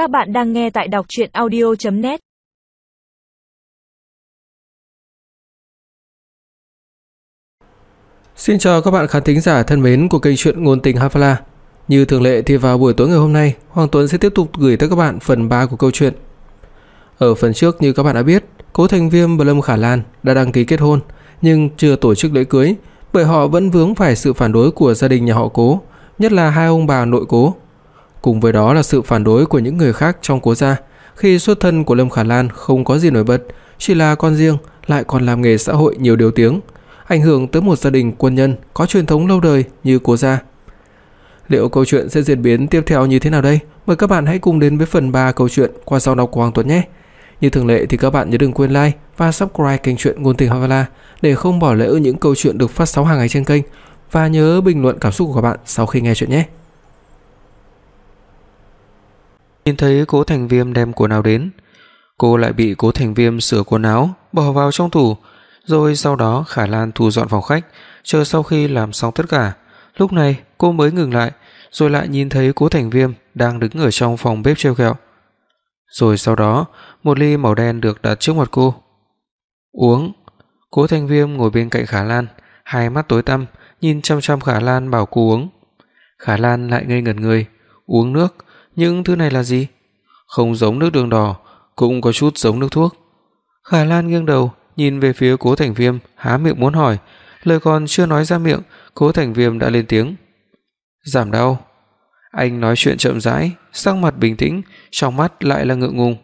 Các bạn đang nghe tại đọc chuyện audio.net Xin chào các bạn khán thính giả thân mến của kênh truyện ngôn tình Hafala. Như thường lệ thì vào buổi tối ngày hôm nay, Hoàng Tuấn sẽ tiếp tục gửi tới các bạn phần 3 của câu chuyện. Ở phần trước như các bạn đã biết, Cố Thành Viêm và Lâm Khả Lan đã đăng ký kết hôn nhưng chưa tổ chức lễ cưới bởi họ vẫn vướng phải sự phản đối của gia đình nhà họ Cố, nhất là hai ông bà nội Cố. Cùng với đó là sự phản đối của những người khác trong Cố gia, khi xuất thân của Lâm Khả Lan không có gì nổi bật, chỉ là con riêng lại còn làm nghề xã hội nhiều điều tiếng, ảnh hưởng tới một gia đình quân nhân có truyền thống lâu đời như Cố gia. Liệu câu chuyện sẽ diễn biến tiếp theo như thế nào đây? Mời các bạn hãy cùng đến với phần 3 câu chuyện qua giọng đọc của Hoàng Tuấn nhé. Như thường lệ thì các bạn nhớ đừng quên like và subscribe kênh truyện ngôn tình Havala để không bỏ lỡ những câu chuyện được phát sóng hàng ngày trên kênh và nhớ bình luận cảm xúc của các bạn sau khi nghe chuyện nhé. Nhìn thấy Cố Thành Viêm đem quần áo đến, cô lại bị Cố Thành Viêm sửa quần áo, bỏ vào trong tủ, rồi sau đó Khả Lan thu dọn phòng khách, chờ sau khi làm xong tất cả, lúc này cô mới ngừng lại, rồi lại nhìn thấy Cố Thành Viêm đang đứng ở trong phòng bếp treo kẹo. Rồi sau đó, một ly màu đen được đặt trước mặt cô. Uống. Cố Thành Viêm ngồi bên cạnh Khả Lan, hai mắt tối tăm, nhìn chăm chăm Khả Lan bảo cô uống. Khả Lan lại ngây ngẩn người, uống nước, những thứ này là gì? Không giống nước đường đỏ, cũng có chút giống nước thuốc. Khả Lan nghiêng đầu, nhìn về phía Cố Thành Viêm, há miệng muốn hỏi, lời còn chưa nói ra miệng, Cố Thành Viêm đã lên tiếng. "Giảm đau." Anh nói chuyện chậm rãi, sắc mặt bình tĩnh, trong mắt lại là ngượng ngùng.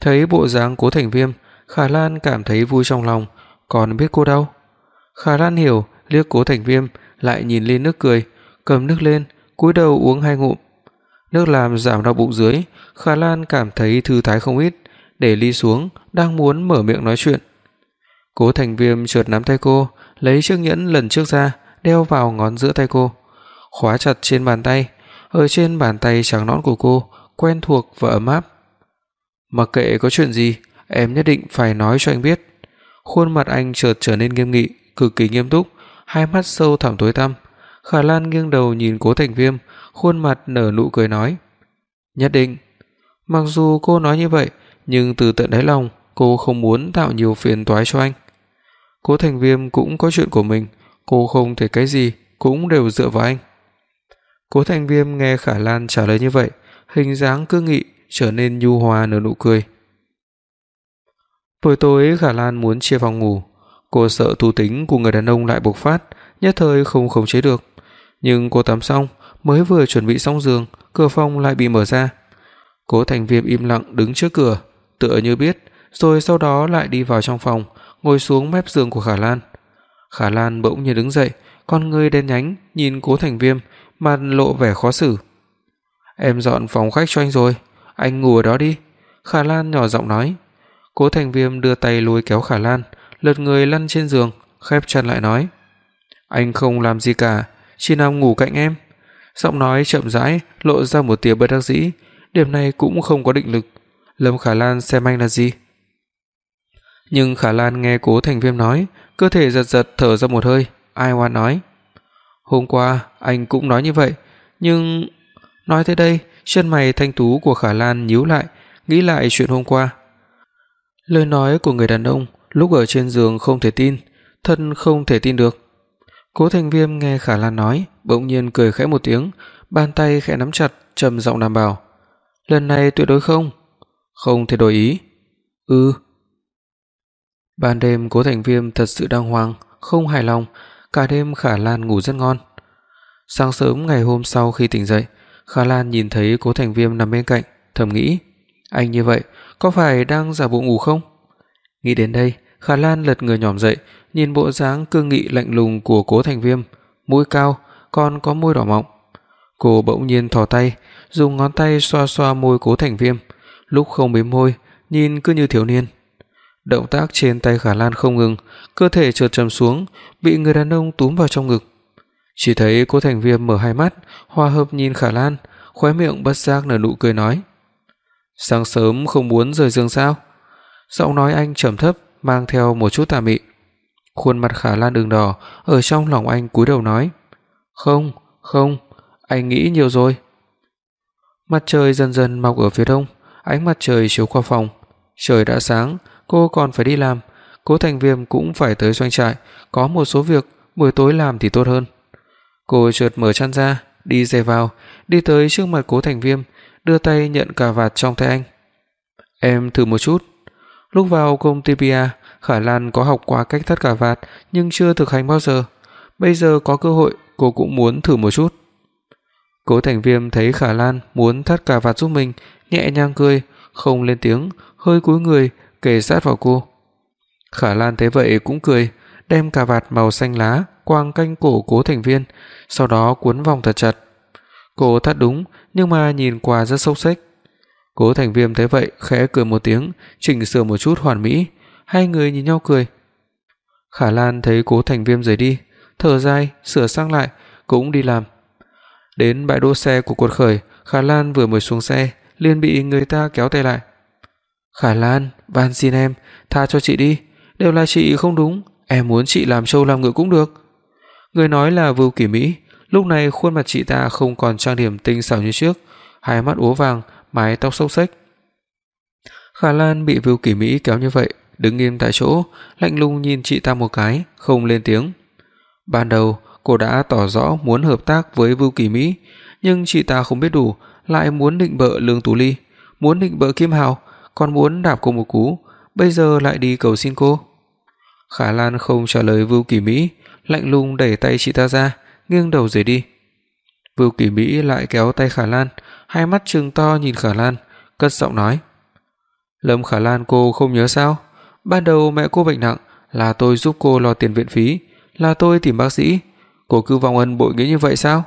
Thấy bộ dáng Cố Thành Viêm, Khả Lan cảm thấy vui trong lòng, còn biết cô đau. Khả Lan hiểu, liếc Cố Thành Viêm, lại nhìn lên nước cười, cầm nước lên, cúi đầu uống hai ngụm. Nước làm giảm đau bụng dưới, Khả Lan cảm thấy thư thái không ít, để ly xuống, đang muốn mở miệng nói chuyện. Cố Thành Viêm chợt nắm tay cô, lấy chiếc nhẫn lần trước ra, đeo vào ngón giữa tay cô, khóa chặt trên bàn tay, ở trên bàn tay trắng nõn của cô, quen thuộc và ấm áp. Mặc kệ có chuyện gì, em nhất định phải nói cho anh biết. Khuôn mặt anh chợt trở nên nghiêm nghị, cực kỳ nghiêm túc, hai mắt sâu thẳm tối tăm. Khả Lan nghiêng đầu nhìn Cố Thành Viêm, khuôn mặt nở nụ cười nói: "Nhất định." Mặc dù cô nói như vậy, nhưng từ tận đáy lòng, cô không muốn tạo nhiều phiền toái cho anh. Cố Thành Viêm cũng có chuyện của mình, cô không thể cái gì cũng đều dựa vào anh. Cố Thành Viêm nghe Khả Lan trả lời như vậy, hình dáng cương nghị trở nên nhu hòa nở nụ cười. Buổi tối Khả Lan muốn chia phòng ngủ, cô sợ thú tính của người đàn ông lại bộc phát, nhất thời không khống chế được. Nhưng cô tắm xong, mới vừa chuẩn bị xong giường, cửa phòng lại bị mở ra. Cố Thành Viêm im lặng đứng trước cửa, tựa như biết, rồi sau đó lại đi vào trong phòng, ngồi xuống mép giường của Khả Lan. Khả Lan bỗng nhiên đứng dậy, con ngươi đen nhánh nhìn Cố Thành Viêm, mặt lộ vẻ khó xử. "Em dọn phòng khách cho anh rồi, anh ngủ ở đó đi." Khả Lan nhỏ giọng nói. Cố Thành Viêm đưa tay lôi kéo Khả Lan, lật người lăn trên giường, khép chân lại nói: "Anh không làm gì cả, chỉ nằm ngủ cạnh em." Giọng nói chậm rãi lộ ra một tia bất đắc dĩ, điểm này cũng không có định lực. Lâm Khả Lan xem anh là gì? Nhưng Khả Lan nghe Cố Thành Viêm nói, cơ thể giật giật thở ra một hơi, ai oan nói: "Hôm qua anh cũng nói như vậy, nhưng..." Nói tới đây, chân mày thanh tú của Khả Lan nhíu lại, nghĩ lại chuyện hôm qua. Lời nói của người đàn ông lúc ở trên giường không thể tin, thân không thể tin được. Cố Thành Viêm nghe Khả Lan nói, bỗng nhiên cười khẽ một tiếng, bàn tay khẽ nắm chặt, trầm giọng đảm bảo: "Lần này tuyệt đối không." "Không thể đổi ý." "Ừ." Ban đêm Cố Thành Viêm thật sự đang hoang, không hài lòng, cả đêm Khả Lan ngủ rất ngon. Sáng sớm ngày hôm sau khi tỉnh dậy, Khả Lan nhìn thấy Cố Thành Viêm nằm bên cạnh, thầm nghĩ, anh như vậy có phải đang giả bộ ngủ không? Nghĩ đến đây, Khả Lan lật người nhòm dậy, nhìn bộ dáng cương nghị lạnh lùng của Cố Thành Viêm, mũi cao, còn có môi đỏ mọng. Cô bỗng nhiên thò tay, dùng ngón tay xoa xoa môi Cố Thành Viêm, lúc không mím môi, nhìn cứ như thiếu niên. Động tác trên tay Khả Lan không ngừng, cơ thể chợt trầm xuống, bị người đàn ông túm vào trong ngực. Chỉ thấy Cố Thành Viêm mở hai mắt, hòa hợp nhìn Khả Lan, khóe miệng bất giác nở nụ cười nói: "Sáng sớm không muốn rời giường sao?" Giọng nói anh trầm thấp, mang theo một chút tà mị. Khuôn mặt Khả Lan đường đỏ, ở trong lòng anh cúi đầu nói: "Không, không, anh nghĩ nhiều rồi." Mặt trời dần dần mọc ở phía đông, ánh mặt trời chiếu qua phòng. Trời đã sáng, cô còn phải đi làm, Cố Thành Viêm cũng phải tới doanh trại, có một số việc buổi tối làm thì tốt hơn. Cô chợt mở chăn ra, đi dè vào, đi tới trước mặt Cố Thành Viêm, đưa tay nhận cà vạt trong tay anh. "Em thử một chút." Lúc vào công ty Pia, Khả Lan có học qua cách thắt cà vạt nhưng chưa thực hành bao giờ. Bây giờ có cơ hội, cô cũng muốn thử một chút. Cố Thành Viêm thấy Khả Lan muốn thắt cà vạt giúp mình, nhẹ nhàng cười, không lên tiếng, hơi cúi người kề sát vào cô. Khả Lan thấy vậy cũng cười, đem cà vạt màu xanh lá quàng quanh cổ Cố Thành Viên, sau đó cuốn vòng thật chặt. Cô thắt đúng, nhưng mà nhìn qua rất xốc xếch. Cố Thành Viêm thấy vậy, khẽ cười một tiếng, chỉnh sửa một chút hoàn mỹ, hai người nhìn nhau cười. Khả Lan thấy Cố Thành Viêm rời đi, thở dài, sửa sang lại, cũng đi làm. Đến bãi đỗ xe của cột khởi, Khả Lan vừa mới xuống xe, liền bị người ta kéo tay lại. "Khả Lan, van xin em, tha cho chị đi, đều là chị không đúng, em muốn chị làm trâu làm ngựa cũng được." Người nói là Vưu Kỳ Mỹ, lúc này khuôn mặt chị ta không còn trang điểm tinh xảo như trước, hai mắt úa vàng, mái tóc xốc xếch. Khả Lan bị Vưu Kỳ Mỹ kéo như vậy, đứng im tại chỗ, lạnh lùng nhìn chị ta một cái, không lên tiếng. Ban đầu, cô đã tỏ rõ muốn hợp tác với Vưu Kỳ Mỹ, nhưng chị ta không biết đủ, lại muốn định bợ Lương Tú Ly, muốn định bợ Kim Hào, còn muốn đạp cô một cú, bây giờ lại đi cầu xin cô. Khả Lan không trả lời Vưu Kỳ Mỹ, lạnh lùng đẩy tay chị ta ra, nghiêng đầu rời đi. Vưu Kỳ Mỹ lại kéo tay Khả Lan, hai mắt trừng to nhìn Khả Lan, cất giọng nói: "Lâm Khả Lan cô không nhớ sao? Ban đầu mẹ cô bệnh nặng, là tôi giúp cô lo tiền viện phí, là tôi tìm bác sĩ, cô cứ vong ân bội nghĩa như vậy sao?"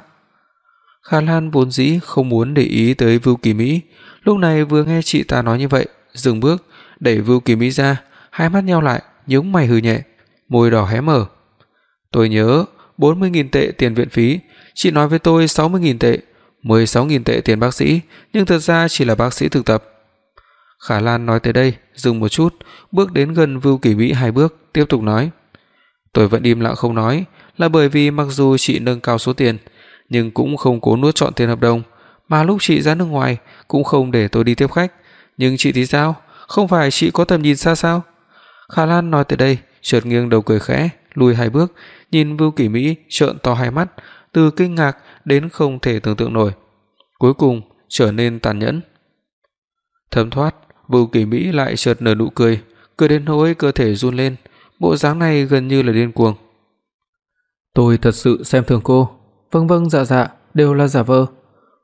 Khả Lan vốn dĩ không muốn để ý tới Vưu Kỳ Mỹ, lúc này vừa nghe chị ta nói như vậy, dừng bước, đẩy Vưu Kỳ Mỹ ra, hai mắt nheo lại, nhướng mày hừ nhẹ, môi đỏ hé mở. "Tôi nhớ, 40.000 tệ tiền viện phí, chị nói với tôi 60.000 tệ, 16.000 tệ tiền bác sĩ, nhưng thật ra chỉ là bác sĩ thực tập." Khả Lan nói tới đây, dừng một chút, bước đến gần Vưu Kỳ Vĩ hai bước, tiếp tục nói: "Tôi vẫn im lặng không nói, là bởi vì mặc dù chị nâng cao số tiền, nhưng cũng không cố nuốt trọn tiền hợp đồng, mà lúc chị ra nước ngoài cũng không để tôi đi tiếp khách, nhưng chị thì sao? Không phải chị có tầm nhìn xa sao?" Khả Lan nói tới đây, chợt nghiêng đầu cười khẽ, lùi hai bước, nhìn Vưu Kỳ Mỹ trợn to hai mắt, từ kinh ngạc đến không thể tưởng tượng nổi. Cuối cùng trở nên tàn nhẫn. Thấm thoát, Vưu Kỳ Mỹ lại chợt nở nụ cười, cười đến nỗi cơ thể run lên, bộ dáng này gần như là điên cuồng. Tôi thật sự xem thường cô. Vâng vâng dạ dạ, đều là giả vờ.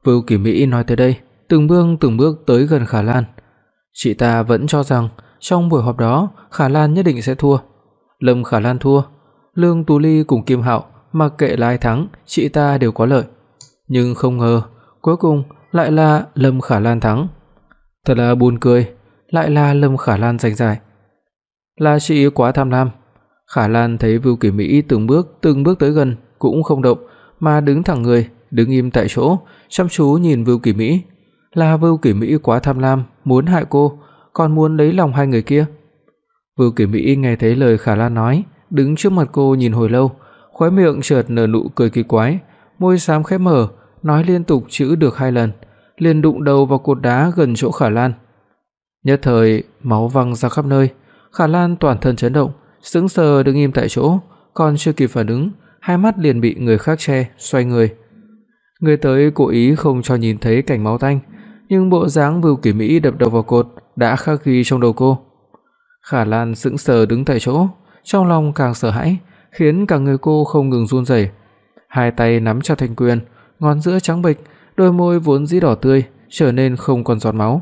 Vưu Kỳ Mỹ nói tới đây, từng bước từng bước tới gần Khả Lan. Chị ta vẫn cho rằng trong buổi họp đó, Khả Lan nhất định sẽ thua. Lâm Khả Lan thua, Lương Tú Ly cùng Kim Hạo mặc kệ là ai thắng, chị ta đều có lợi. Nhưng không ngờ, cuối cùng lại là Lâm Khả Lan thắng. Thật là buồn cười, lại là Lâm Khả Lan giành giải. Là chị quá tham lam. Khả Lan thấy Vưu Kỳ Mỹ từng bước từng bước tới gần, cũng không động mà đứng thẳng người, đứng im tại chỗ, chăm chú nhìn Vưu Kỳ Mỹ. Là Vưu Kỳ Mỹ quá tham lam, muốn hại cô, còn muốn lấy lòng hai người kia. Vưu Kỳ Mỹ nghe thấy lời Khả Lan nói, đứng trước mặt cô nhìn hồi lâu, khóe miệng chợt nở nụ cười kỳ quái, môi xám khẽ mở, nói liên tục chữ được hai lần, liền đụng đầu vào cột đá gần chỗ Khả Lan. Nhất thời, máu văng ra khắp nơi, Khả Lan toàn thân chấn động, sững sờ đứng im tại chỗ, còn chưa kịp phản ứng, hai mắt liền bị người khác che, xoay người. Người tới cố ý không cho nhìn thấy cảnh máu tanh, nhưng bộ dáng Vưu Kỳ Mỹ đập đầu vào cột đã khắc ghi trong đầu cô. Khả Lan sững sờ đứng tại chỗ, trong lòng càng sợ hãi, khiến cả người cô không ngừng run rẩy. Hai tay nắm chặt thành quyền, ngón giữa trắng bệch, đôi môi vốn dĩ đỏ tươi trở nên không còn giọt máu.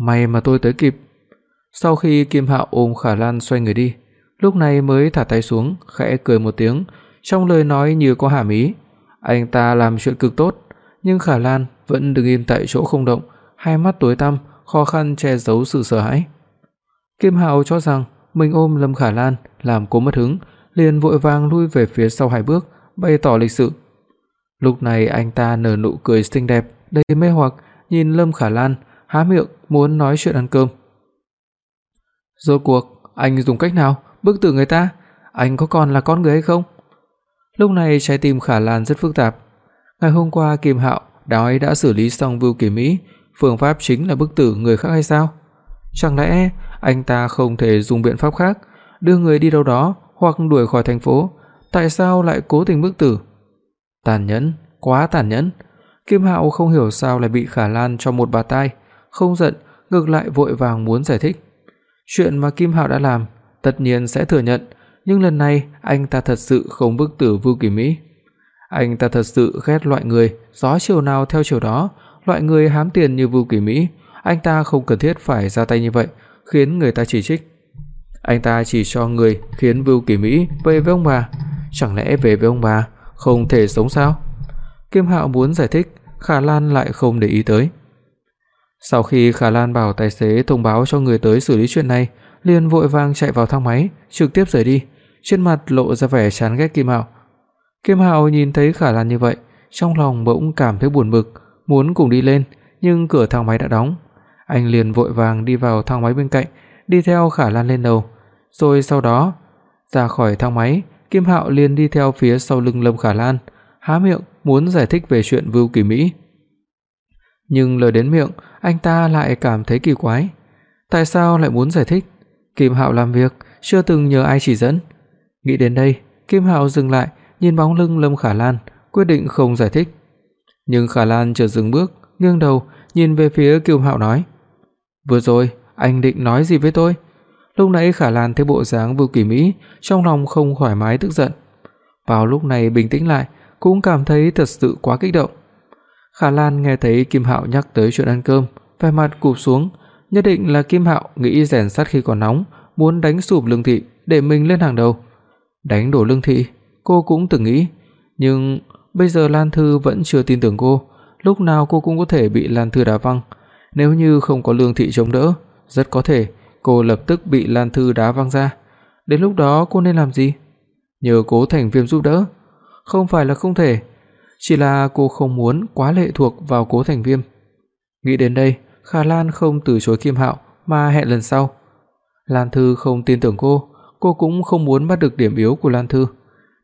May mà tôi tới kịp. Sau khi Kim Hạo ôm Khả Lan xoay người đi, lúc này mới thả tay xuống, khẽ cười một tiếng, trong lời nói như có hàm ý. Anh ta làm chuyện cực tốt, nhưng Khả Lan vẫn đứng im tại chỗ không động, hai mắt tối tăm, khó khăn che giấu sự sợ hãi. Kim Hạo cho rằng mình ôm Lâm Khả Lan làm cô mất hứng, liền vội vàng lui về phía sau hai bước, bày tỏ lịch sự. Lúc này anh ta nở nụ cười xinh đẹp, đầy mê hoặc, nhìn Lâm Khả Lan, há miệng muốn nói chuyện ăn cơm. Rốt cuộc anh dùng cách nào bức tử người ta? Anh có còn là con người hay không? Lúc này trái tim Khả Lan rất phức tạp. Ngày hôm qua Kim Hạo nói đã xử lý xong Vưu Kỳ Mỹ, phương pháp chính là bức tử người khác hay sao? Chẳng lẽ anh ta không thể dùng biện pháp khác, đưa người đi đâu đó hoặc đuổi khỏi thành phố, tại sao lại cố tình bức tử? Tàn nhẫn, quá tàn nhẫn. Kim Hạo không hiểu sao lại bị Khả Lan cho một bạt tai, không giận, ngược lại vội vàng muốn giải thích. Chuyện mà Kim Hạo đã làm, tất nhiên sẽ thừa nhận, nhưng lần này anh ta thật sự không bức tử Vưu Kỳ Mỹ. Anh ta thật sự ghét loại người gió chiều nào theo chiều đó, loại người hám tiền như Vưu Kỳ Mỹ, anh ta không cần thiết phải ra tay như vậy, khiến người ta chỉ trích. Anh ta chỉ cho người khiến Vưu Kỳ Mỹ về với ông bà, chẳng lẽ về với ông bà không thể sống sao? Kim Hạo muốn giải thích, Khả Lan lại không để ý tới. Sau khi Khả Lan bảo tài xế thông báo cho người tới xử lý chuyện này, liền vội vàng chạy vào thang máy, trực tiếp rời đi, trên mặt lộ ra vẻ chán ghét Kim Hạo. Kim Hạo nhìn thấy Khả Lan như vậy, trong lòng bỗng cảm thấy buồn bực, muốn cùng đi lên, nhưng cửa thang máy đã đóng. Anh liền vội vàng đi vào thang máy bên cạnh, đi theo Khả Lan lên lầu, rồi sau đó ra khỏi thang máy, Kim Hạo liền đi theo phía sau lưng Lâm Khả Lan, há miệng muốn giải thích về chuyện Vưu Kỳ Mỹ. Nhưng lời đến miệng, anh ta lại cảm thấy kỳ quái. Tại sao lại muốn giải thích? Kim Hạo làm việc chưa từng nhờ ai chỉ dẫn. Nghĩ đến đây, Kim Hạo dừng lại, nhìn bóng lưng Lâm Khả Lan, quyết định không giải thích. Nhưng Khả Lan chợt dừng bước, nghiêng đầu nhìn về phía Kim Hạo nói: "Vừa rồi anh định nói gì với tôi?" Lúc nãy Khả Lan thấy bộ dáng Vưu Kỳ Mỹ, trong lòng không thoải mái tức giận. Vào lúc này bình tĩnh lại, cũng cảm thấy thật sự quá kích động. Khả Lan nghe thấy Kim Hạo nhắc tới chuyện ăn cơm, vẻ mặt cụp xuống, nhất định là Kim Hạo nghĩ rèn sắt khi còn nóng, muốn đánh sụp Lương thị để mình lên hàng đầu. Đánh đổ Lương thị, cô cũng từng nghĩ, nhưng bây giờ Lan Thư vẫn chưa tin tưởng cô, lúc nào cô cũng có thể bị Lan Thư đá văng, nếu như không có Lương thị chống đỡ, rất có thể cô lập tức bị Lan Thư đá văng ra. Đến lúc đó cô nên làm gì? Nhờ Cố Thành Viêm giúp đỡ? Không phải là không thể, chỉ là cô không muốn quá lệ thuộc vào Cố Thành Viêm. Nghĩ đến đây, Khả Lan không từ chối Kim Hạo mà hẹn lần sau. Lan Thư không tin tưởng cô, cô cũng không muốn bắt được điểm yếu của Lan Thư,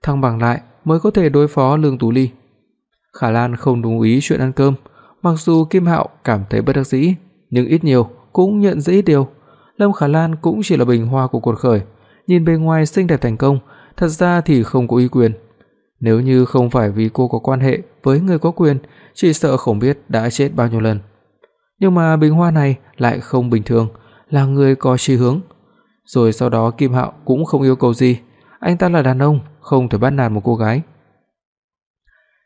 thăng bằng lại mới có thể đối phó Lương Tú Ly. Khả Lan không đồng ý chuyện ăn cơm, mặc dù Kim Hạo cảm thấy bất đắc dĩ, nhưng ít nhiều cũng nhận ra ít điều. Lâm Khả Lan cũng chỉ là bình hoa của cuộc khởi, nhìn bề ngoài xinh đẹp thành công, thật ra thì không có uy quyền. Nếu như không phải vì cô có quan hệ với người có quyền, chỉ sợ không biết đã chết bao nhiêu lần. Nhưng mà bình hoa này lại không bình thường, là người có chí hướng. Rồi sau đó Kim Hạo cũng không yêu cầu gì, anh ta là đàn ông, không thể bắt nạt một cô gái.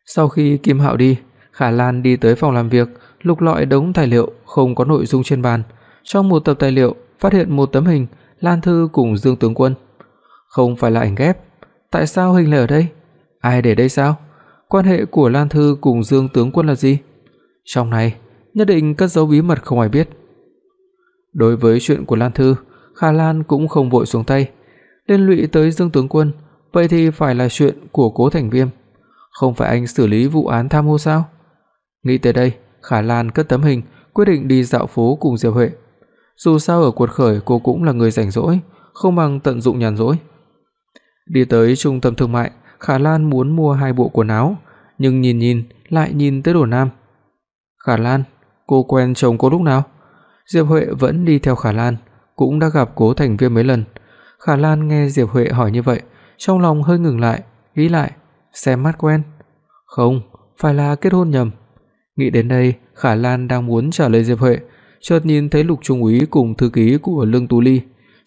Sau khi Kim Hạo đi, Khả Lan đi tới phòng làm việc, lục lọi đống tài liệu không có nội dung trên bàn. Trong một tập tài liệu phát hiện một tấm hình Lan Thư cùng Dương tướng quân. Không phải là ảnh ghép, tại sao hình lại ở đây? Ai để đây sao? Quan hệ của Lan Thư cùng Dương tướng quân là gì? Trong này nhất định cất giấu bí mật không ai biết. Đối với chuyện của Lan Thư, Khả Lan cũng không vội xuống tay, liên lụy tới Dương tướng quân, vậy thì phải là chuyện của Cố Thành Viêm, không phải anh xử lý vụ án tham ô sao? Nghĩ tới đây, Khả Lan cất tấm hình, quyết định đi dạo phố cùng Diệp Huệ. Dù sao ở cuộc khởi cô cũng là người rảnh rỗi, không bằng tận dụng nhàn rỗi. Đi tới trung tâm thương mại, Khả Lan muốn mua hai bộ quần áo, nhưng nhìn nhìn lại nhìn tới đồ nam. Khả Lan, cô quen chồng cô lúc nào? Diệp Huệ vẫn đi theo Khả Lan, cũng đã gặp Cố Thành Viêm mấy lần. Khả Lan nghe Diệp Huệ hỏi như vậy, trong lòng hơi ngừng lại, nghĩ lại, xem mắt quen. Không, phải là kết hôn nhầm. Nghĩ đến đây, Khả Lan đang muốn trả lời Diệp Huệ, chợt nhìn thấy Lục Trung úy cùng thư ký của Lương Tú Ly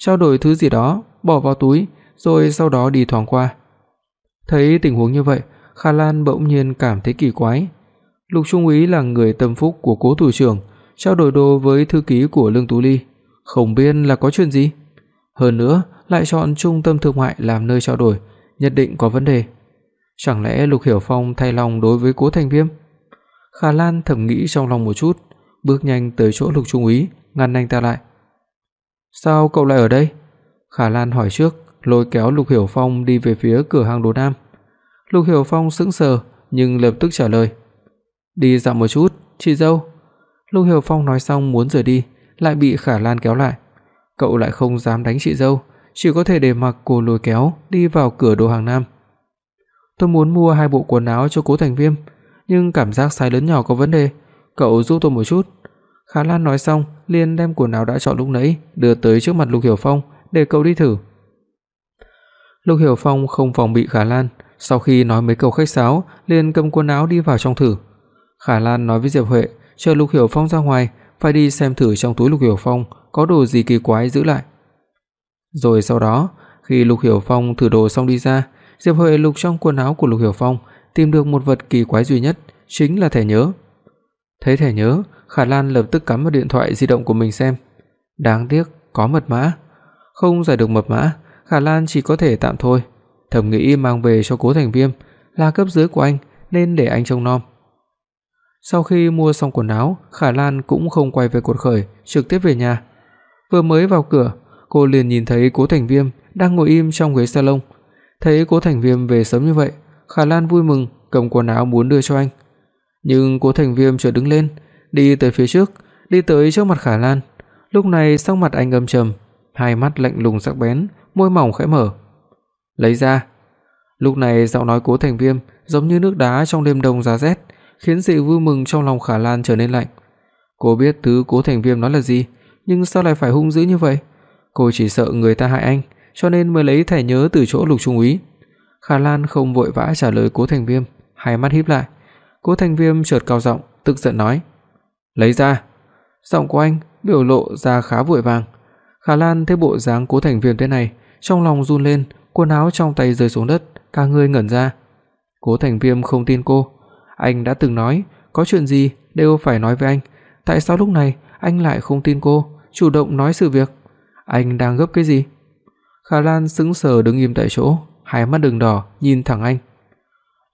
trao đổi thứ gì đó, bỏ vào túi, rồi sau đó đi thoáng qua. Thấy tình huống như vậy, Khả Lan bỗng nhiên cảm thấy kỳ quái. Lục Trung úy là người tâm phúc của Cố thủ trưởng, trao đổi đồ với thư ký của Lương Tú Ly, không biết là có chuyện gì. Hơn nữa, lại chọn trung tâm thương mại làm nơi trao đổi, nhất định có vấn đề. Chẳng lẽ Lục Hiểu Phong thay lòng đối với Cố Thành Viêm? Khả Lan thầm nghĩ trong lòng một chút, bước nhanh tới chỗ Lục Trung úy, ngăn anh ta lại. "Sao cậu lại ở đây?" Khả Lan hỏi trước, lôi kéo Lục Hiểu Phong đi về phía cửa hàng đồ nam. Lục Hiểu Phong sững sờ nhưng lập tức trả lời. "Đi dạo một chút, chị dâu." Lục Hiểu Phong nói xong muốn rời đi, lại bị Khả Lan kéo lại. Cậu lại không dám đánh chị dâu, chỉ có thể để mặc cô lôi kéo đi vào cửa đồ hàng nam. "Tôi muốn mua hai bộ quần áo cho Cố Thành Viêm, nhưng cảm giác size lớn nhỏ có vấn đề, cậu giúp tôi một chút." Khả Lan nói xong, liền đem quần áo đã chọn lúc nãy đưa tới trước mặt Lục Hiểu Phong để cậu đi thử. Lục Hiểu Phong không phòng bị Khả Lan, sau khi nói mấy câu khách sáo, liền cầm quần áo đi vào trong thử. Khả Lan nói với Diệp Huệ, chờ Lục Hiểu Phong ra ngoài, phải đi xem thử trong túi Lục Hiểu Phong có đồ gì kỳ quái giữ lại. Rồi sau đó, khi Lục Hiểu Phong thử đồ xong đi ra, Diệp Huệ lục trong quần áo của Lục Hiểu Phong, tìm được một vật kỳ quái duy nhất, chính là thẻ nhớ. Thấy thẻ nhớ, Khả Lan lập tức cắm vào điện thoại di động của mình xem. Đáng tiếc có mật mã, không giải được mật mã, Khả Lan chỉ có thể tạm thôi, thầm nghĩ mang về cho Cố Thành Viêm, là cấp dưới của anh nên để anh trông nom. Sau khi mua xong quần áo, Khả Lan cũng không quay về cột khởi, trực tiếp về nhà. Vừa mới vào cửa, cô liền nhìn thấy Cố Thành Viêm đang ngồi im trong ghế salon. Thấy Cố Thành Viêm về sớm như vậy, Khả Lan vui mừng cầm quần áo muốn đưa cho anh. Nhưng Cố Thành Viêm chợt đứng lên, đi tới phía trước, đi tới trước mặt Khả Lan. Lúc này sắc mặt anh âm trầm, hai mắt lạnh lùng sắc bén, môi mỏng khẽ mở. "Lấy ra." Lúc này giọng nói Cố Thành Viêm giống như nước đá trong đêm đông giá rét, khiến sự vui mừng trong lòng Khả Lan trở nên lạnh. Cô biết thứ Cố Thành Viêm nói là gì, nhưng sao lại phải hung dữ như vậy? Cô chỉ sợ người ta hại anh, cho nên mới lấy thẻ nhớ từ chỗ Lục Trung úy. Khả Lan không vội vã trả lời Cố Thành Viêm, hai mắt híp lại. Cố Thành Viêm chợt cao giọng, tức giận nói: "Lấy ra." Giọng của anh biểu lộ ra khá vội vàng. Khả Lan thấy bộ dáng Cố Thành Viêm thế này, trong lòng run lên, quần áo trong tay rơi xuống đất, cả người ngẩn ra. Cố Thành Viêm không tin cô, anh đã từng nói, có chuyện gì đều phải nói với anh, tại sao lúc này anh lại không tin cô, chủ động nói sự việc? Anh đang gấp cái gì? Khả Lan sững sờ đứng im tại chỗ, hai mắt đường đỏ nhìn thẳng anh.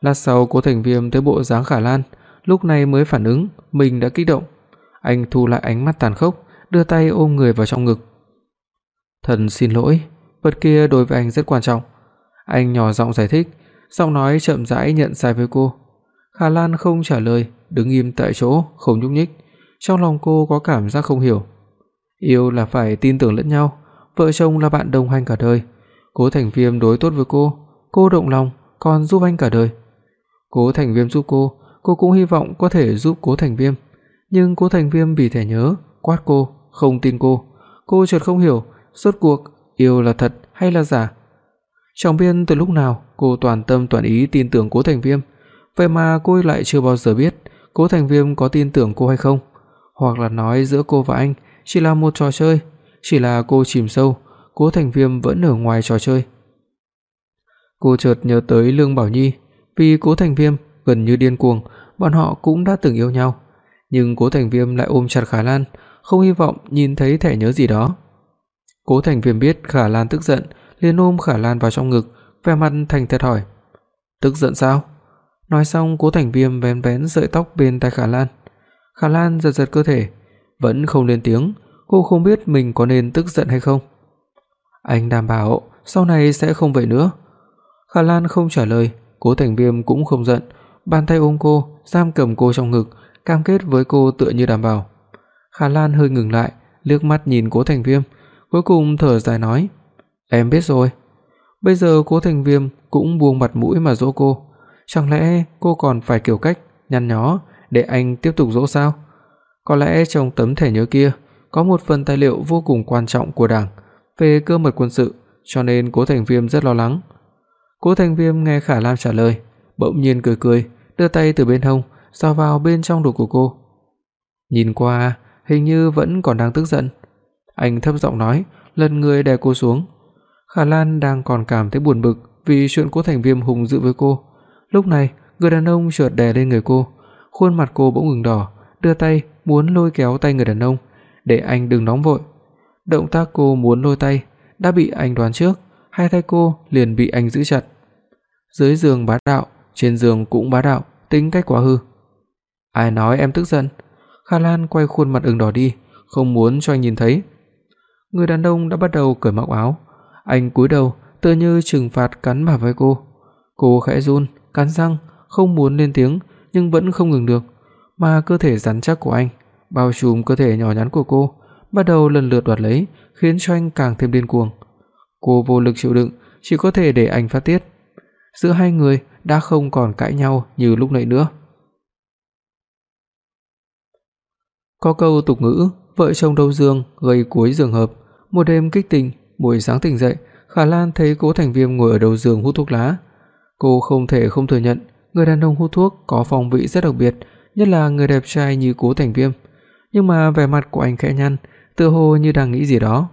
Lát sau Cố Thành Viêm thấy bộ dáng Khả Lan, lúc này mới phản ứng mình đã kích động. Anh thu lại ánh mắt tàn khốc, đưa tay ôm người vào trong ngực. "Thần xin lỗi, vật kia đối với anh rất quan trọng." Anh nhỏ giọng giải thích, giọng nói chậm rãi nhận sai với cô. Khả Lan không trả lời, đứng im tại chỗ, không nhúc nhích. Trong lòng cô có cảm giác không hiểu. Yêu là phải tin tưởng lẫn nhau, vợ chồng là bạn đồng hành cả đời. Cố Thành Viêm đối tốt với cô, cô động lòng còn giúp anh cả đời. Cố Thành Viêm giúp cô, cô cũng hy vọng có thể giúp Cố Thành Viêm, nhưng Cố Thành Viêm vì thẻ nhớ, quát cô, không tin cô. Cô chợt không hiểu, rốt cuộc yêu là thật hay là giả. Trong biên từ lúc nào cô toàn tâm toàn ý tin tưởng Cố Thành Viêm, vậy mà cô lại chưa bao giờ biết Cố Thành Viêm có tin tưởng cô hay không, hoặc là nói giữa cô và anh chỉ là một trò chơi, chỉ là cô chìm sâu, Cố Thành Viêm vẫn ở ngoài trò chơi. Cô chợt nhớ tới Lương Bảo Nhi, vì Cố Thành Viêm gần như điên cuồng, bọn họ cũng đã từng yêu nhau, nhưng Cố Thành Viêm lại ôm chặt Khả Lan, không hy vọng nhìn thấy thẻ nhớ gì đó. Cố Thành Viêm biết Khả Lan tức giận, liền ôm Khả Lan vào trong ngực, vẻ mặt thành thật hỏi: "Tức giận sao?" Nói xong, Cố Thành Viêm vén vén sợi tóc bên tai Khả Lan. Khả Lan giật giật cơ thể, vẫn không lên tiếng, cô không biết mình có nên tức giận hay không. Anh đảm bảo sau này sẽ không vậy nữa. Khả Lan không trả lời, Cố Thành Viêm cũng không giận, bàn tay ôm cô, giam cầm cô trong ngực, cam kết với cô tựa như đảm bảo. Khả Lan hơi ngừng lại, liếc mắt nhìn Cố Thành Viêm, cuối cùng thở dài nói: "Em biết rồi." Bây giờ Cố Thành Viêm cũng buông mặt mũi mà dỗ cô, chẳng lẽ cô còn phải kiểu cách nhăn nhó để anh tiếp tục dỗ sao? Có lẽ trong tấm thẻ nhớ kia có một phần tài liệu vô cùng quan trọng của Đảng về cơ mật quân sự, cho nên Cố Thành Viêm rất lo lắng. Cố Thành Viêm nghe Khả Lam trả lời, bỗng nhiên cười cười, đưa tay từ bên hông sờ vào bên trong đồ của cô. Nhìn qua, hình như vẫn còn đang tức giận. Anh thấp giọng nói, lần người đè cô xuống. Khả Lan đang còn cảm thấy buồn bực vì chuyện Cố Thành Viêm hùng dữ với cô. Lúc này, người đàn ông chợt đè lên người cô, khuôn mặt cô bỗng ửng đỏ, đưa tay muốn lôi kéo tay người đàn ông, để anh đừng nóng vội. Động tác cô muốn lôi tay đã bị anh đoán trước, hai tay cô liền bị anh giữ chặt. Dưới giường bá đạo, trên giường cũng bá đạo, tính cách quá hư. Ai nói em tức giận? Kha Lan quay khuôn mặt ửng đỏ đi, không muốn cho anh nhìn thấy. Người đàn ông đã bắt đầu cởi mặc áo, anh cúi đầu, tựa như trừng phạt cắn bả vai cô. Cô khẽ run, cắn răng, không muốn lên tiếng nhưng vẫn không ngừng được, mà cơ thể rắn chắc của anh bao trùm cơ thể nhỏ nhắn của cô, bắt đầu lần lượt đoạt lấy, khiến cho anh càng thêm điên cuồng. Cô vô lực chịu đựng, chỉ có thể để anh phát tiết. Giữa hai người đã không còn cãi nhau như lúc nãy nữa. Có câu tục ngữ, vợ chồng đầu giường gây cuối giường hợp, một đêm kích tình, buổi sáng tỉnh dậy, Khả Lan thấy Cố Thành Viêm ngồi ở đầu giường hút thuốc lá. Cô không thể không thừa nhận, người đàn ông hút thuốc có phong vị rất đặc biệt, nhất là người đẹp trai như Cố Thành Viêm. Nhưng mà vẻ mặt của anh khẽ nhăn, tựa hồ như đang nghĩ gì đó.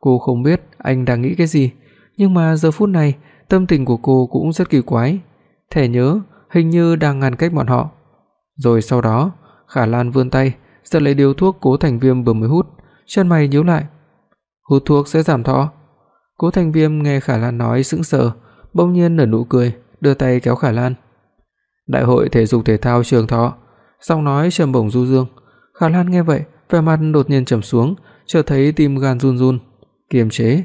Cô không biết anh đang nghĩ cái gì, nhưng mà giờ phút này, tâm tình của cô cũng rất kỳ quái. Thẻ nhớ hình như đang ngăn cách bọn họ. Rồi sau đó, Khả Lan vươn tay, giật lấy điếu thuốc Cố Thành Viêm vừa mới hút, chân mày nhíu lại. Hút thuốc sẽ giảm thọ. Cố Thành Viêm nghe Khả Lan nói sững sờ, bỗng nhiên nở nụ cười, đưa tay kéo Khả Lan. Đại hội thể dục thể thao Trường Thọ, giọng nói trầm bổng du dương. Khả Lan nghe vậy, vẻ mặt đột nhiên trầm xuống, chợt thấy tim gan run run, kiềm chế.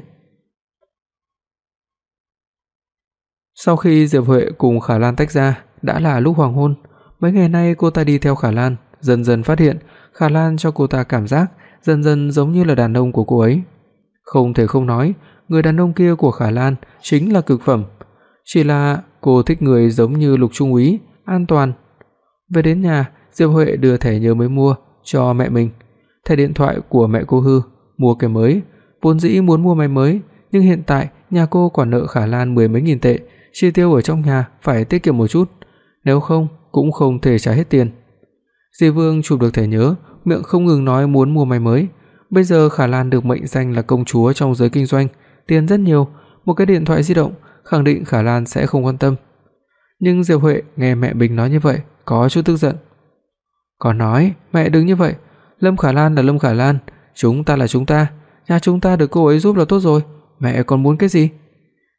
Sau khi Diệp Huệ cùng Khả Lan tách ra, đã là lúc hoàng hôn, mấy ngày nay cô ta đi theo Khả Lan, dần dần phát hiện Khả Lan cho cô ta cảm giác dần dần giống như là đàn ông của cô ấy. Không thể không nói, người đàn ông kia của Khả Lan chính là cực phẩm, chỉ là cô thích người giống như Lục Trung úy, an toàn. Về đến nhà, Diệp Huệ đưa thẻ nhớ mới mua cho mẹ mình. Thẻ điện thoại của mẹ cô hư, mua cái mới, vốn dĩ muốn mua máy mới, nhưng hiện tại nhà cô còn nợ Khả Lan mười mấy nghìn tệ, chi tiêu ở trong nhà phải tiết kiệm một chút, nếu không cũng không thể trả hết tiền. Di Vương chụp được thẻ nhớ, miệng không ngừng nói muốn mua máy mới. Bây giờ Khả Lan được mệnh danh là công chúa trong giới kinh doanh, tiền rất nhiều, một cái điện thoại di động khẳng định Khả Lan sẽ không quan tâm. Nhưng Diệp Huệ nghe mẹ Bình nói như vậy, có chút tức giận. Còn nói, mẹ đừng như vậy, Lâm Khả Lan là Lâm Khả Lan, chúng ta là chúng ta, nhà chúng ta được cô ấy giúp là tốt rồi, mẹ còn muốn cái gì?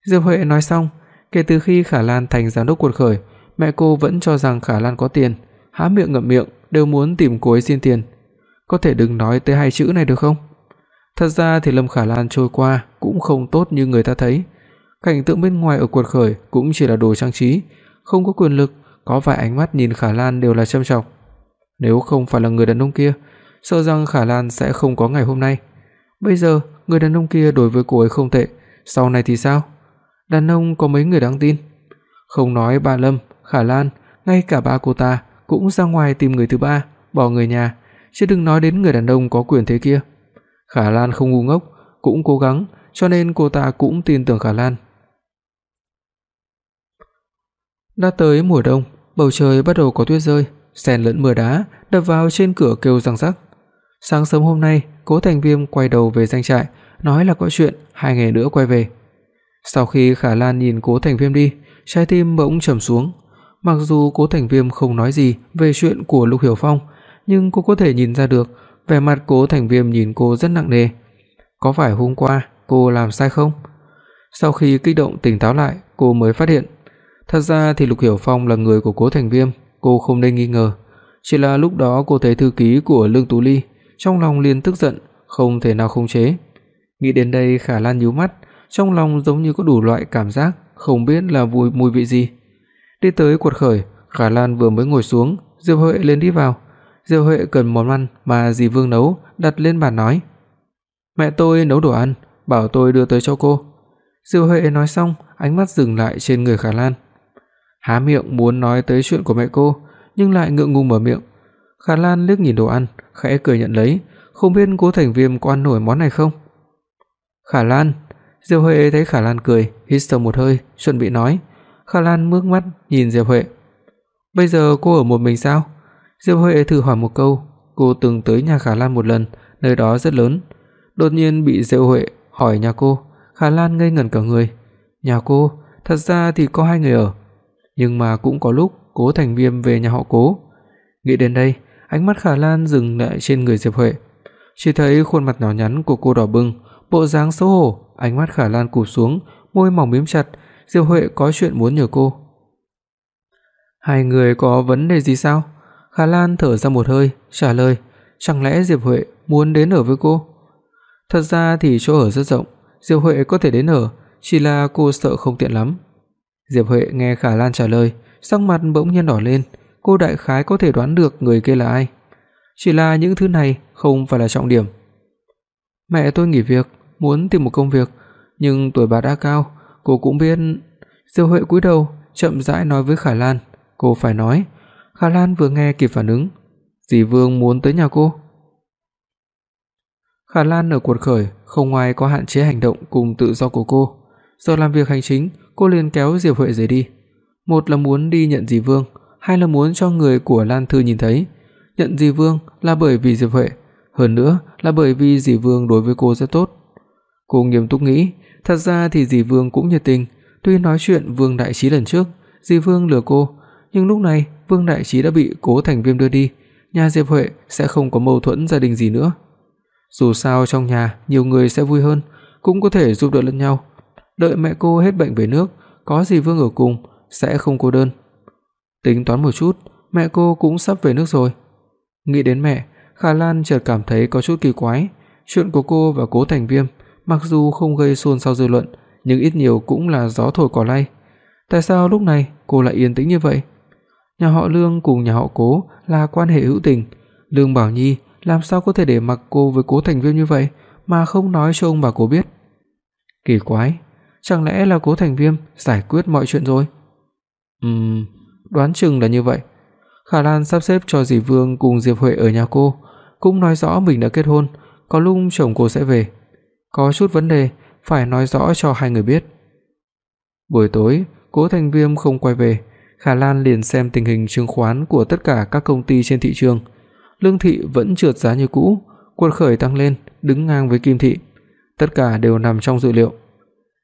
Diệp Huệ nói xong, kể từ khi Khả Lan thành giám đốc cuộc khởi, mẹ cô vẫn cho rằng Khả Lan có tiền, há miệng ngậm miệng đều muốn tìm cô ấy xin tiền. Có thể đừng nói tới hai chữ này được không? Thật ra thì Lâm Khả Lan trôi qua cũng không tốt như người ta thấy. Cảnh tượng bên ngoài ở cuộc khởi cũng chỉ là đồ trang trí, không có quyền lực, có vài ánh mắt nhìn Khả Lan đều là châm chọc. Nếu không phải là người đàn ông kia, sợ rằng Khả Lan sẽ không có ngày hôm nay. Bây giờ, người đàn ông kia đối với cô ấy không tệ, sau này thì sao? Đàn ông có mấy người đáng tin? Không nói bà Lâm, Khả Lan, ngay cả ba cô ta cũng ra ngoài tìm người thứ ba, bỏ người nhà, chứ đừng nói đến người đàn ông có quyền thế kia. Khả Lan không ngu ngốc, cũng cố gắng, cho nên cô ta cũng tin tưởng Khả Lan. Đã tới mùa đông, bầu trời bắt đầu có tuyết rơi, xen lẫn mưa đá đập vào trên cửa kêu răng rắc. Sáng sớm hôm nay, Cố Thành Viêm quay đầu về doanh trại, nói là có chuyện hai ngày nữa quay về. Sau khi Khả Lan nhìn Cố Thành Viêm đi, trái tim bỗng trầm xuống. Mặc dù Cố Thành Viêm không nói gì về chuyện của Lục Hiểu Phong, nhưng cô có thể nhìn ra được vẻ mặt Cố Thành Viêm nhìn cô rất nặng nề. Có phải hôm qua cô làm sai không? Sau khi kích động tỉnh táo lại, cô mới phát hiện, thật ra thì Lục Hiểu Phong là người của Cố Thành Viêm, cô không nên nghi ngờ. Chỉ là lúc đó cô thấy thư ký của Lương Tú Ly, trong lòng liền tức giận, không thể nào khống chế. Nghĩ đến đây, Khả Lan nhíu mắt, trong lòng giống như có đủ loại cảm giác, không biết là vui mùi vị gì. Đi tới quật khởi, Khả Lan vừa mới ngồi xuống, Diệp Huệ lên đi vào. Diệp Huệ cần món ăn mà dì Vương nấu, đặt lên bàn nói: "Mẹ tôi nấu đồ ăn, bảo tôi đưa tới cho cô." Diệp Huệ nói xong, ánh mắt dừng lại trên người Khả Lan. Há miệng muốn nói tới chuyện của mẹ cô, nhưng lại ngượng ngùng mở miệng. Khả Lan liếc nhìn đồ ăn, khẽ cười nhận lấy, không biết Cố Thành Viêm có ăn nổi món này không. Khả Lan, Diệp Huệ thấy Khả Lan cười, hít sâu một hơi, chuẩn bị nói. Khả Lan ngước mắt nhìn Diệp Huệ. "Bây giờ cô ở một mình sao?" Diệp Huệ thử hỏi một câu, cô từng tới nhà Khả Lan một lần, nơi đó rất lớn. Đột nhiên bị Diệp Huệ hỏi nhà cô, Khả Lan ngây ngẩn cả người. "Nhà cô, thật ra thì có hai người ở, nhưng mà cũng có lúc Cố Thành Viêm về nhà họ Cố." Nghĩ đến đây, ánh mắt Khả Lan dừng lại trên người Diệp Huệ. Chỉ thấy khuôn mặt nhỏ nhắn của cô đỏ bừng, bộ dáng xấu hổ, ánh mắt Khả Lan cụp xuống, môi mỏng mím chặt, Diệp Huệ có chuyện muốn nhờ cô. Hai người có vấn đề gì sao? Khả Lan thở ra một hơi, trả lời, chẳng lẽ Diệp Huệ muốn đến ở với cô? Thật ra thì chỗ ở rất rộng, Diệp Huệ có thể đến ở, chỉ là cô sợ không tiện lắm. Diệp Huệ nghe Khả Lan trả lời, sắc mặt bỗng nhiên đỏ lên, cô đại khái có thể đoán được người kia là ai. Chỉ là những thứ này không phải là trọng điểm. Mẹ tôi nghỉ việc, muốn tìm một công việc, nhưng tuổi bà đã cao, cô cũng biết. Diêu Huệ cúi đầu, chậm rãi nói với Khả Lan, cô phải nói. Khả Lan vừa nghe kịp phản ứng, dì Vương muốn tới nhà cô. Khả Lan ở cuộc khởi không ngoài có hạn chế hành động cùng tự do của cô. Giờ làm việc hành chính, cô liền kéo Diệp Huệ rời đi. Một là muốn đi nhận dì Vương, hay là muốn cho người của Lan Thư nhìn thấy. Nhận dì Vương là bởi vì Diệp Huệ, hơn nữa là bởi vì dì Vương đối với cô rất tốt. Cô nghiêm túc nghĩ, thật ra thì dì Vương cũng nhiệt tình, tuy nói chuyện Vương Đại Trí lần trước, dì Vương lừa cô, nhưng lúc này Vương Đại Trí đã bị Cố Thành Viêm đưa đi, nhà Diệp Huệ sẽ không có mâu thuẫn gia đình gì nữa. Dù sao trong nhà nhiều người sẽ vui hơn, cũng có thể giúp đỡ lẫn nhau. Đợi mẹ cô hết bệnh về nước, có dì Vương ở cùng sẽ không cô đơn. Tính toán một chút, mẹ cô cũng sắp về nước rồi. Nghĩ đến mẹ, Khả Lan chợt cảm thấy có chút kỳ quái, chuyện của cô và Cố Thành Viêm mặc dù không gây xôn xao dư luận, nhưng ít nhiều cũng là gió thổi cỏ lay. Tại sao lúc này cô lại yên tĩnh như vậy? Nhà họ Lương cùng nhà họ Cố là quan hệ hữu tình, Lương Bảo Nhi làm sao có thể để mặc cô với Cố Thành Viêm như vậy mà không nói cho ông bà cô biết? Kỳ quái, chẳng lẽ là Cố Thành Viêm giải quyết mọi chuyện rồi? Ừm, đoán chừng là như vậy. Khả Lan sắp xếp cho dì Vương cùng Diệp Huệ ở nhà cô, cũng nói rõ mình đã kết hôn, có lúc chồng cô sẽ về. Có chút vấn đề phải nói rõ cho hai người biết. Buổi tối, Cố Thành Viêm không quay về, Khả Lan liền xem tình hình chứng khoán của tất cả các công ty trên thị trường. Lương Thị vẫn trượt giá như cũ, Quật Khởi tăng lên, đứng ngang với Kim Thị. Tất cả đều nằm trong dự liệu.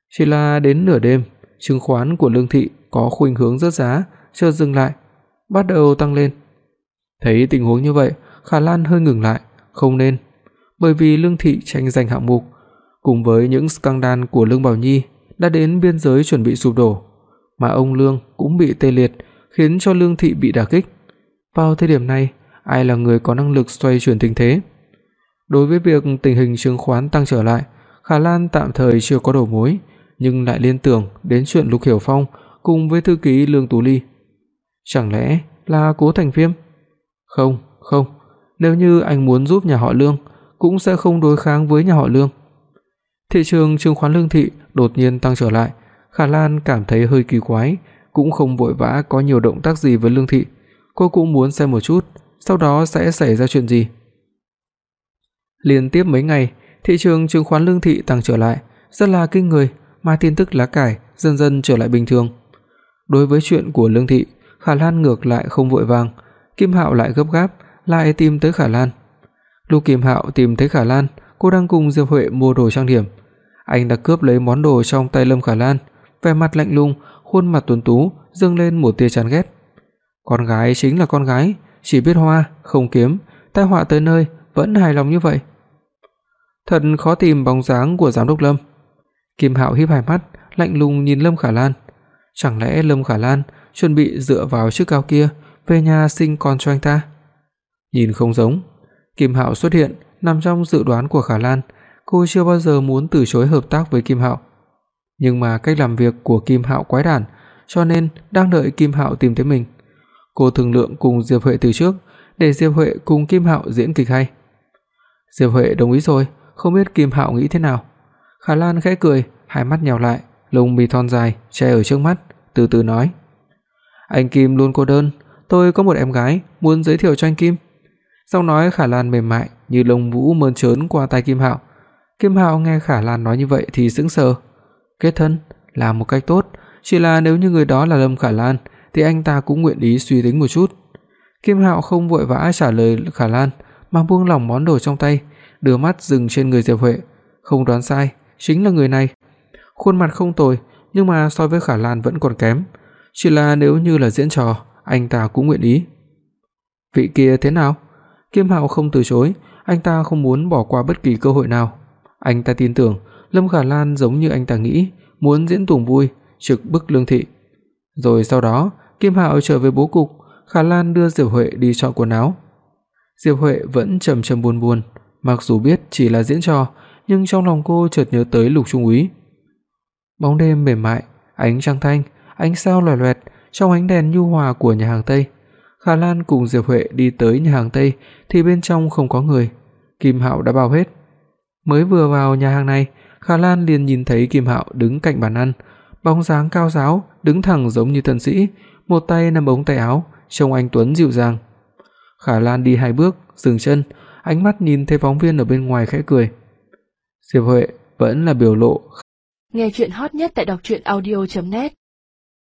Chỉ là đến nửa đêm, chứng khoán của Lương Thị có khuynh hướng rớt giá, chợt dừng lại, bắt đầu tăng lên. Thấy tình huống như vậy, Khả Lan hơi ngừng lại, không nên, bởi vì Lương Thị tranh giành hạng mục, cùng với những scandal của Lương Bảo Nhi đã đến biên giới chuẩn bị sụp đổ, mà ông Lương cũng bị tê liệt, khiến cho Lương Thị bị đả kích. Vào thời điểm này, ai là người có năng lực xoay chuyển tình thế? Đối với việc tình hình chứng khoán tăng trở lại, Khả Lan tạm thời chưa có đầu mối, nhưng lại liên tưởng đến chuyện Lục Hiểu Phong cùng với thư ký Lương Tú Ly. Chẳng lẽ là Cố Thành Viêm? Không, không, nếu như anh muốn giúp nhà họ Lương, cũng sẽ không đối kháng với nhà họ Lương. Thị trường chứng khoán Lương thị đột nhiên tăng trở lại, Khả Lan cảm thấy hơi kỳ quái, cũng không vội vã có nhiều động tác gì với Lương thị, cô cũng muốn xem một chút, sau đó sẽ xảy ra chuyện gì. Liên tiếp mấy ngày, thị trường chứng khoán Lương thị tăng trở lại, rất là kinh người, mà tin tức lá cải dần dần trở lại bình thường. Đối với chuyện của Lương thị, Khả Lan ngược lại không vội vàng, Kim Hạo lại gấp gáp, lại tìm tới Khả Lan. Lúc Kim Hạo tìm thấy Khả Lan, cô đang cùng Diệp Huệ mua đồ trang điểm. Anh đã cướp lấy món đồ trong tay Lâm Khả Lan, vẻ mặt lạnh lùng, khuôn mặt tuấn tú dâng lên một tia chán ghét. Con gái chính là con gái, chỉ biết hoa, không kiếm, tai họa tới nơi vẫn hài lòng như vậy. Thật khó tìm bóng dáng của giám đốc Lâm. Kim Hạo híp hai mắt, lạnh lùng nhìn Lâm Khả Lan. Chẳng lẽ Lâm Khả Lan chuẩn bị dựa vào chiếc cao kia về nhà sinh con cho anh ta? Nhìn không giống. Kim Hạo xuất hiện nằm trong dự đoán của Khả Lan, cô chưa bao giờ muốn từ chối hợp tác với Kim Hạo. Nhưng mà cách làm việc của Kim Hạo quái đản, cho nên đang đợi Kim Hạo tìm tới mình. Cô thương lượng cùng Diệp Huệ từ trước, để Diệp Huệ cùng Kim Hạo diễn kịch hay. Diệp Huệ đồng ý rồi, không biết Kim Hạo nghĩ thế nào. Khả Lan khẽ cười, hai mắt nhào lại, lông mi thon dài che ở trước mắt, từ từ nói: "Anh Kim luôn cô đơn, tôi có một em gái muốn giới thiệu cho anh Kim." Giọng nói Khả Lan mềm mại như lông vũ mơn trớn qua tai Kim Hạo. Kim Hạo nghe Khả Lan nói như vậy thì sững sờ. Kết thân là một cách tốt, chỉ là nếu như người đó là Lâm Khả Lan thì anh ta cũng nguyện ý suy tính một chút. Kim Hạo không vội vã trả lời Khả Lan, mà buông lỏng món đồ trong tay, đưa mắt dừng trên người Diệp Huệ, không đoán sai, chính là người này. Khuôn mặt không tồi, nhưng mà so với Khả Lan vẫn còn kém, chỉ là nếu như là diễn trò, anh ta cũng nguyện ý. Vị kia thế nào? Kim Hạo không từ chối, anh ta không muốn bỏ qua bất kỳ cơ hội nào. Anh ta tin tưởng Lâm Khả Lan giống như anh ta nghĩ, muốn diễn tuồng vui, trực bức Lương thị. Rồi sau đó, Kim Hạo trở về bố cục, Khả Lan đưa Diệp Huệ đi chọn quần áo. Diệp Huệ vẫn trầm trầm buồn buồn, mặc dù biết chỉ là diễn trò, nhưng trong lòng cô chợt nhớ tới Lục Trung úy. Bóng đêm mềm mại, ánh trăng thanh, ánh sao loè loẹt trong ánh đèn nhu hòa của nhà hàng Tây. Khả Lan cùng Diệp Huệ đi tới nhà hàng Tây thì bên trong không có người, Kim Hạo đã bao hết. Mới vừa vào nhà hàng này, Khả Lan liền nhìn thấy Kim Hạo đứng cạnh bàn ăn, bóng dáng cao ráo, đứng thẳng giống như thần sĩ, một tay nắm ống tay áo, trông anh tuấn dịu dàng. Khả Lan đi hai bước, dừng chân, ánh mắt nhìn thấy phóng viên ở bên ngoài khẽ cười. Diệp Huệ vẫn là biểu lộ Nghe chuyện hot nhất tại đọc truyện audio.net